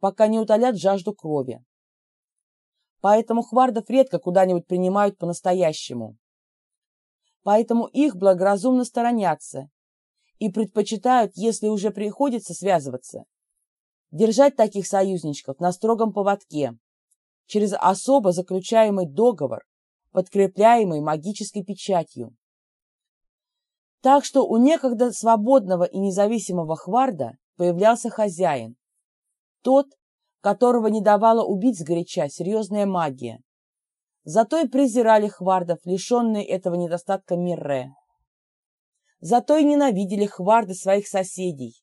пока не утолят жажду крови. Поэтому хвардов редко куда-нибудь принимают по-настоящему. Поэтому их благоразумно сторонятся и предпочитают, если уже приходится связываться, держать таких союзничков на строгом поводке через особо заключаемый договор, подкрепляемый магической печатью. Так что у некогда свободного и независимого Хварда появлялся хозяин, тот, которого не давала убить сгоряча серьезная магия. Зато и презирали Хвардов, лишенные этого недостатка Мирре. Зато и ненавидели Хварды своих соседей,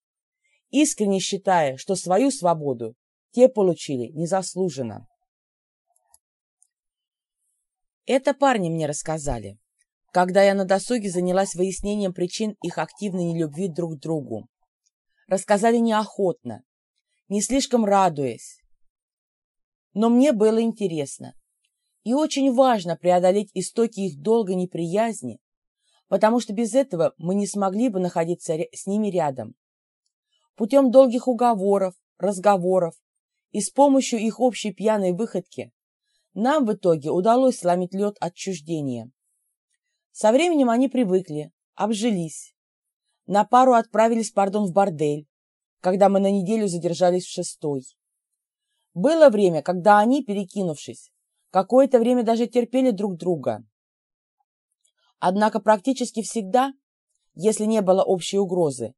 искренне считая, что свою свободу те получили незаслуженно. Это парни мне рассказали, когда я на досуге занялась выяснением причин их активной нелюбви друг к другу. Рассказали неохотно, не слишком радуясь. Но мне было интересно. И очень важно преодолеть истоки их долгой неприязни, потому что без этого мы не смогли бы находиться с ними рядом. Путем долгих уговоров, разговоров и с помощью их общей пьяной выходки нам в итоге удалось сломить лед отчуждения. Со временем они привыкли, обжились. На пару отправились, пардон, в бордель, когда мы на неделю задержались в шестой. Было время, когда они, перекинувшись, какое-то время даже терпели друг друга. Однако практически всегда, если не было общей угрозы,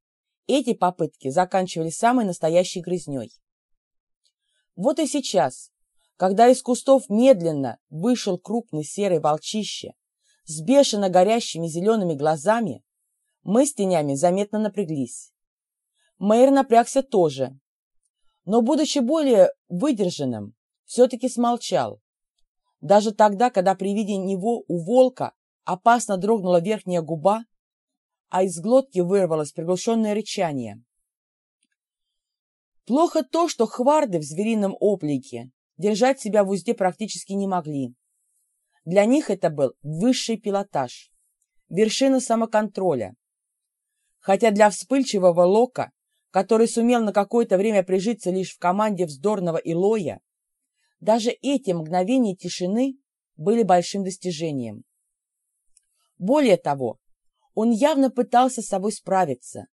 эти попытки заканчивались самой настоящей грызней. Вот и сейчас, когда из кустов медленно вышел крупный серый волчище с бешено горящими зелеными глазами, мы с тенями заметно напряглись. Мэйр напрягся тоже, но, будучи более выдержанным, все-таки смолчал. Даже тогда, когда при виде него у волка опасно дрогнула верхняя губа, а из глотки вырвалось приглушенное рычание. Плохо то, что хварды в зверином облике держать себя в узде практически не могли. Для них это был высший пилотаж, вершина самоконтроля. Хотя для вспыльчивого Лока который сумел на какое-то время прижиться лишь в команде вздорного Илоя, даже эти мгновения тишины были большим достижением. Более того, он явно пытался с собой справиться.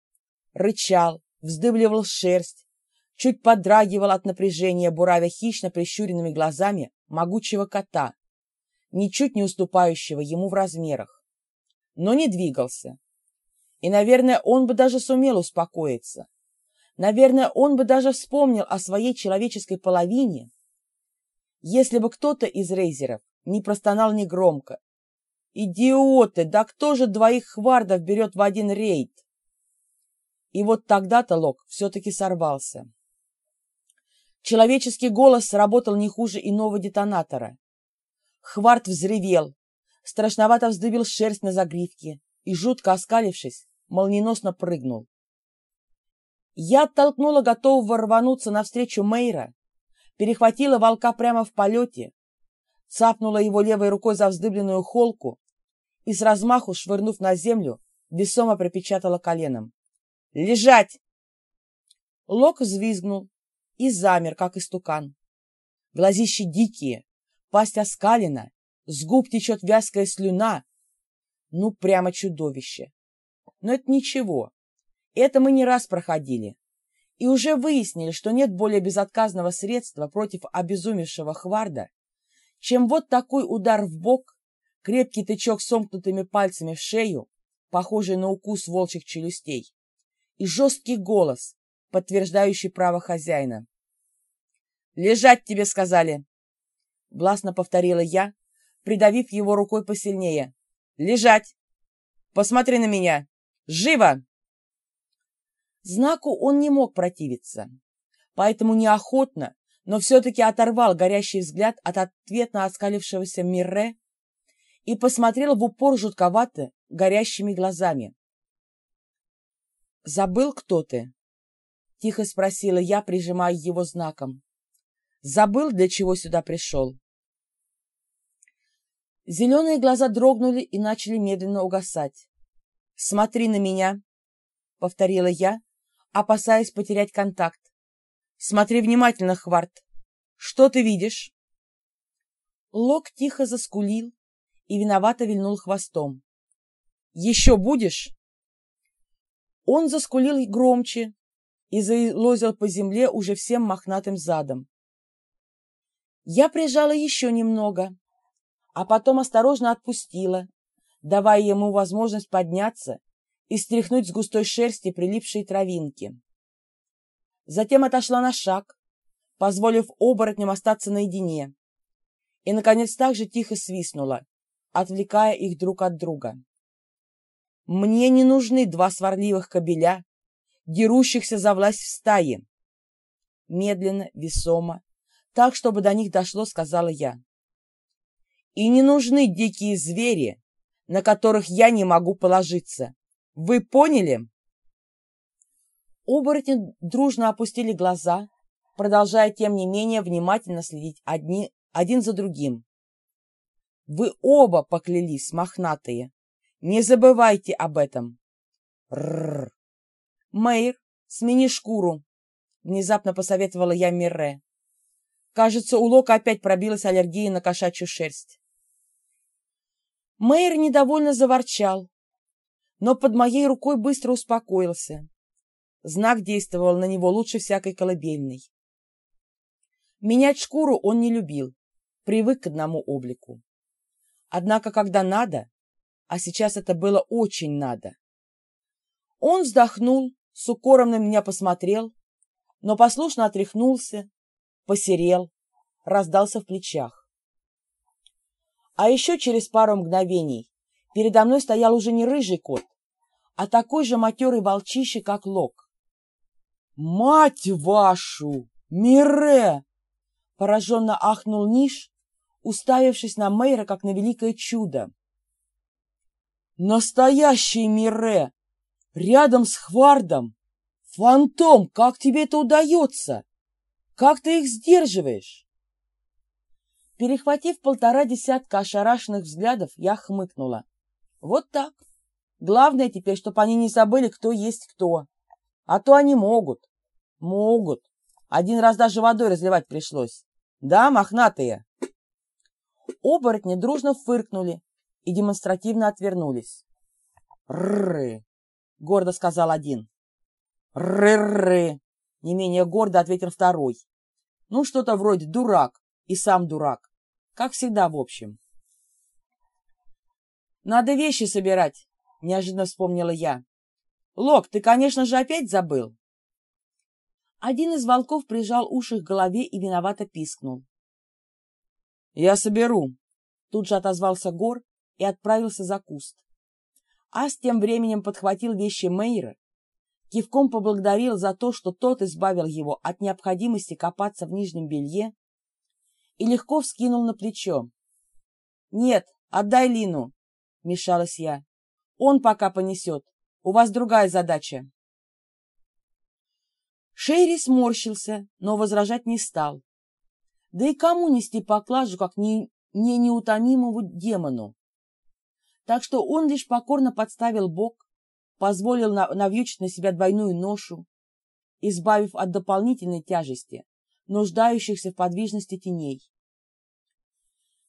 Рычал, вздыбливал шерсть, чуть подрагивал от напряжения, буравя хищно прищуренными глазами могучего кота, ничуть не уступающего ему в размерах, но не двигался. И, наверное, он бы даже сумел успокоиться, Наверное, он бы даже вспомнил о своей человеческой половине, если бы кто-то из рейзеров не простонал негромко. «Идиоты! Да кто же двоих хвардов берет в один рейд?» И вот тогда-то Лок все-таки сорвался. Человеческий голос сработал не хуже иного детонатора. Хвард взревел, страшновато вздыбил шерсть на загривке и, жутко оскалившись, молниеносно прыгнул. Я оттолкнула готового рвануться навстречу Мейра, перехватила волка прямо в полете, цапнула его левой рукой за вздыбленную холку и с размаху, швырнув на землю, весомо пропечатала коленом. «Лежать!» Лок взвизгнул и замер, как истукан. Глазищи дикие, пасть оскалена, с губ течет вязкая слюна. Ну, прямо чудовище. Но это ничего. Это мы не раз проходили. И уже выяснили, что нет более безотказного средства против обезумевшего Хварда, чем вот такой удар в бок, крепкий тычок сомкнутыми пальцами в шею, похожий на укус волчьих челюстей, и жесткий голос, подтверждающий право хозяина. «Лежать тебе сказали!» Властно повторила я, придавив его рукой посильнее. «Лежать! Посмотри на меня! Живо!» Знаку он не мог противиться, поэтому неохотно, но все-таки оторвал горящий взгляд от ответно оскалившегося Мирре и посмотрел в упор жутковато горящими глазами. «Забыл, кто ты?» — тихо спросила я, прижимая его знаком. «Забыл, для чего сюда пришел?» Зеленые глаза дрогнули и начали медленно угасать. «Смотри на меня!» — повторила я, опасаясь потерять контакт. Смотри внимательно, Хварт. Что ты видишь?» Лок тихо заскулил и виновато вильнул хвостом. «Еще будешь?» Он заскулил громче и заилозил по земле уже всем мохнатым задом. Я прижала еще немного, а потом осторожно отпустила, давая ему возможность подняться и стряхнуть с густой шерсти прилипшие травинки. Затем отошла на шаг, позволив оборотням остаться наедине, и, наконец, так же тихо свистнула, отвлекая их друг от друга. «Мне не нужны два сварливых кобеля, дерущихся за власть в стае!» Медленно, весомо, так, чтобы до них дошло, сказала я. «И не нужны дикие звери, на которых я не могу положиться. Вы поняли?» Оборотни дружно опустили глаза, продолжая, тем не менее, внимательно следить одни, один за другим. «Вы оба поклялись, мохнатые! Не забывайте об этом!» «Рррр!» «Мэйр, смени шкуру!» Внезапно посоветовала я Мирре. Кажется, у Лока опять пробилась аллергия на кошачью шерсть. Мэйр недовольно заворчал, но под моей рукой быстро успокоился. Знак действовал на него лучше всякой колыбельной. Менять шкуру он не любил, привык к одному облику. Однако, когда надо, а сейчас это было очень надо, он вздохнул, с укором на меня посмотрел, но послушно отряхнулся, посерел, раздался в плечах. А еще через пару мгновений передо мной стоял уже не рыжий кот, а такой же матерый волчище, как Лок. «Мать вашу! Мире!» Пораженно ахнул Ниш, уставившись на Мейра, как на великое чудо. «Настоящий Мире! Рядом с Хвардом! Фантом, как тебе это удается? Как ты их сдерживаешь?» Перехватив полтора десятка ошарашенных взглядов, я хмыкнула. «Вот так. Главное теперь, чтобы они не забыли, кто есть кто. А то они могут. Могут. Один раз даже водой разливать пришлось. Да, мохнатые?» Оборотни дружно фыркнули и демонстративно отвернулись. «Ррры!» — гордо сказал один. «Рррры!» — не менее гордо ответил второй. «Ну, что-то вроде дурак и сам дурак. Как всегда, в общем». «Надо вещи собирать», — неожиданно вспомнила я. «Лок, ты, конечно же, опять забыл?» Один из волков прижал уши к голове и виновато пискнул. «Я соберу», — тут же отозвался Гор и отправился за куст. Ас тем временем подхватил вещи Мейра, кивком поблагодарил за то, что тот избавил его от необходимости копаться в нижнем белье и легко вскинул на плечо. «Нет, отдай Лину», — мешалась я. «Он пока понесет. У вас другая задача». Шейри сморщился, но возражать не стал. Да и кому нести поклажу, как не, не неутомимому демону? Так что он лишь покорно подставил бок, позволил на, навьючить на себя двойную ношу, избавив от дополнительной тяжести, нуждающихся в подвижности теней.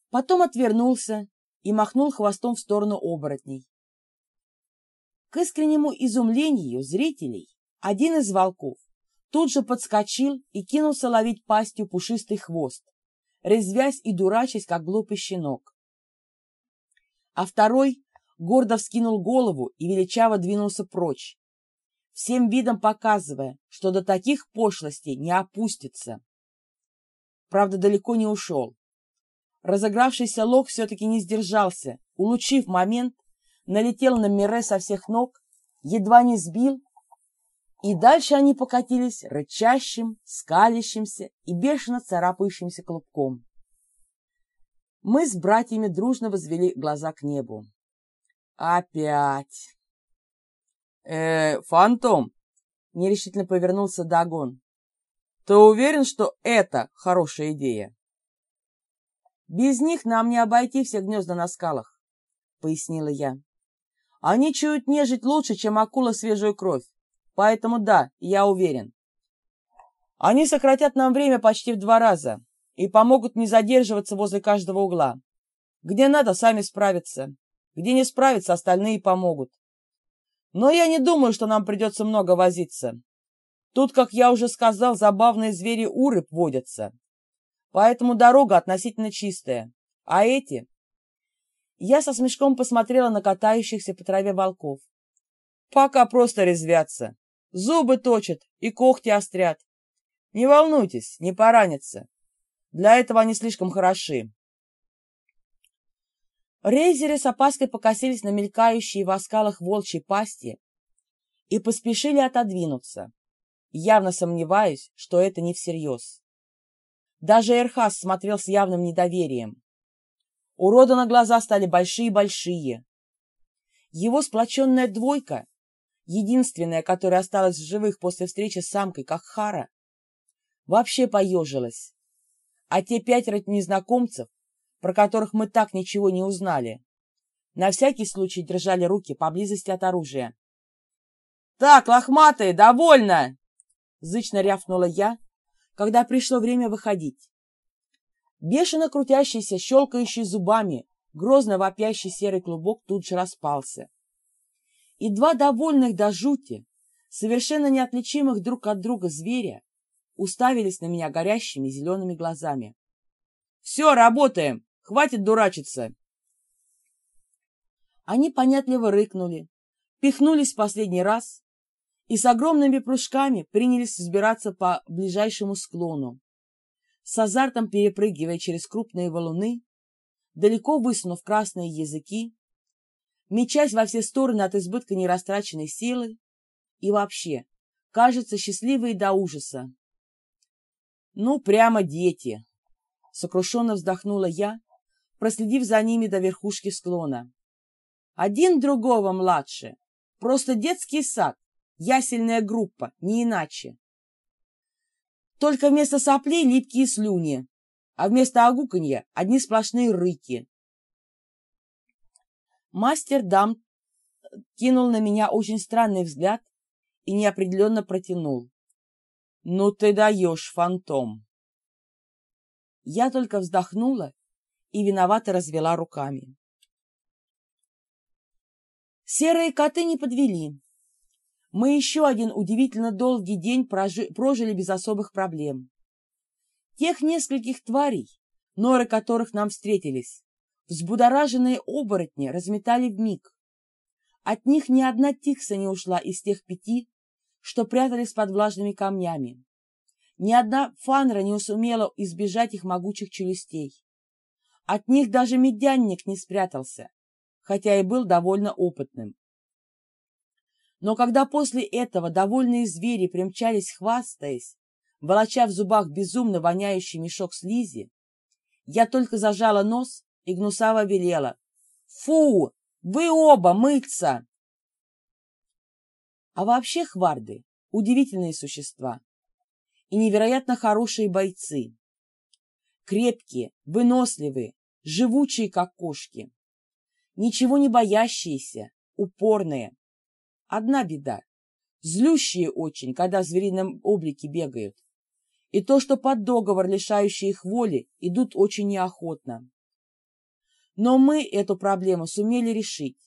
Потом отвернулся и махнул хвостом в сторону оборотней. К искреннему изумлению зрителей один из волков тут же подскочил и кинулся ловить пастью пушистый хвост, резвясь и дурачась, как глупый щенок. А второй гордо вскинул голову и величаво двинулся прочь, всем видом показывая, что до таких пошлостей не опустится. Правда, далеко не ушел. Разыгравшийся лог все-таки не сдержался, улучив момент, налетел на Мире со всех ног, едва не сбил и дальше они покатились рычащим, скалящимся и бешено царапающимся клубком. Мы с братьями дружно возвели глаза к небу. Опять. Э, фантом, нерешительно повернулся Дагон. Ты уверен, что это хорошая идея? Без них нам не обойти все гнезда на скалах, пояснила я. Они чуют нежить лучше, чем акула свежую кровь. Поэтому да, я уверен. Они сократят нам время почти в два раза и помогут не задерживаться возле каждого угла. Где надо, сами справятся. Где не справятся, остальные помогут. Но я не думаю, что нам придется много возиться. Тут, как я уже сказал, забавные звери-уры водятся. Поэтому дорога относительно чистая. А эти... Я со смешком посмотрела на катающихся по траве волков. Пока просто резвятся. Зубы точат и когти острят. Не волнуйтесь, не поранятся. Для этого они слишком хороши. Рейзеры с опаской покосились на мелькающие в скалах волчьи пасти и поспешили отодвинуться, явно сомневаясь, что это не всерьез. Даже Эрхас смотрел с явным недоверием. У Родана глаза стали большие-большие. Его сплоченная двойка, единственная, которая осталась в живых после встречи с самкой Каххара, вообще поежилась. А те пятеро незнакомцев про которых мы так ничего не узнали, на всякий случай держали руки поблизости от оружия. «Так, лохматые, довольно!» — зычно рявкнула я, когда пришло время выходить. Бешено крутящийся, щелкающий зубами, грозно вопящий серый клубок тут же распался. И два довольных до жути, совершенно неотличимых друг от друга зверя, уставились на меня горящими зелеными глазами. «Все, работаем! Хватит дурачиться!» Они понятливо рыкнули, пихнулись в последний раз и с огромными прыжками принялись взбираться по ближайшему склону, с азартом перепрыгивая через крупные валуны, далеко высунув красные языки, мечась во все стороны от избытка нерастраченной силы и вообще, кажется, счастливые до ужаса. «Ну, прямо дети!» — сокрушенно вздохнула я, проследив за ними до верхушки склона. Один другого младше. Просто детский сад, ясельная группа, не иначе. Только вместо соплей липкие слюни, а вместо огуканья одни сплошные рыки. Мастер Дам кинул на меня очень странный взгляд и неопределенно протянул. «Ну ты даешь, фантом!» Я только вздохнула и виновато развела руками. Серые коты не подвели. Мы еще один удивительно долгий день прожи прожили без особых проблем. Тех нескольких тварей, норы которых нам встретились, взбудораженные оборотни разметали в миг. От них ни одна тикса не ушла из тех пяти, что прятались под влажными камнями. Ни одна фанра не сумела избежать их могучих челюстей. От них даже медянник не спрятался, хотя и был довольно опытным. Но когда после этого довольные звери примчались хвастаясь, волоча в зубах безумно воняющий мешок слизи, я только зажала нос и гнусаво велела. «Фу! Вы оба мыться!» А вообще хварды — удивительные существа и невероятно хорошие бойцы крепкие, выносливые, живучие, как кошки. Ничего не боящиеся, упорные. Одна беда. Злющие очень, когда в зверином облике бегают. И то, что под договор, лишающий их воли, идут очень неохотно. Но мы эту проблему сумели решить.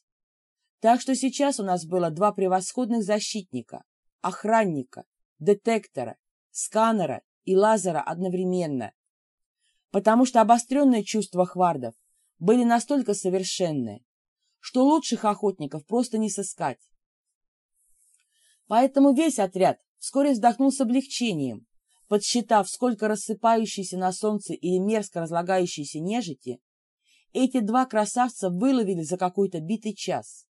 Так что сейчас у нас было два превосходных защитника, охранника, детектора, сканера и лазера одновременно потому что обостренные чувства хвардов были настолько совершенны, что лучших охотников просто не сыскать. Поэтому весь отряд вскоре вздохнул с облегчением, подсчитав, сколько рассыпающейся на солнце или мерзко разлагающейся нежити эти два красавца выловили за какой-то битый час.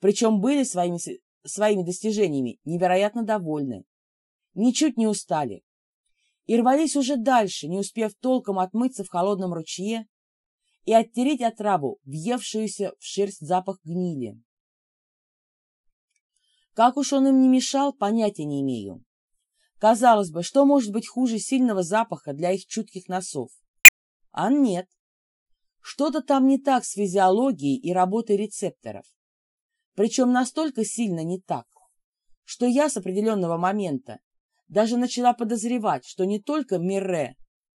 Причем были своими, своими достижениями невероятно довольны, ничуть не устали и рвались уже дальше, не успев толком отмыться в холодном ручье и оттереть отраву, въевшуюся в шерсть запах гнили. Как уж он им не мешал, понятия не имею. Казалось бы, что может быть хуже сильного запаха для их чутких носов? А нет. Что-то там не так с физиологией и работой рецепторов. Причем настолько сильно не так, что я с определенного момента даже начала подозревать, что не только Мирре,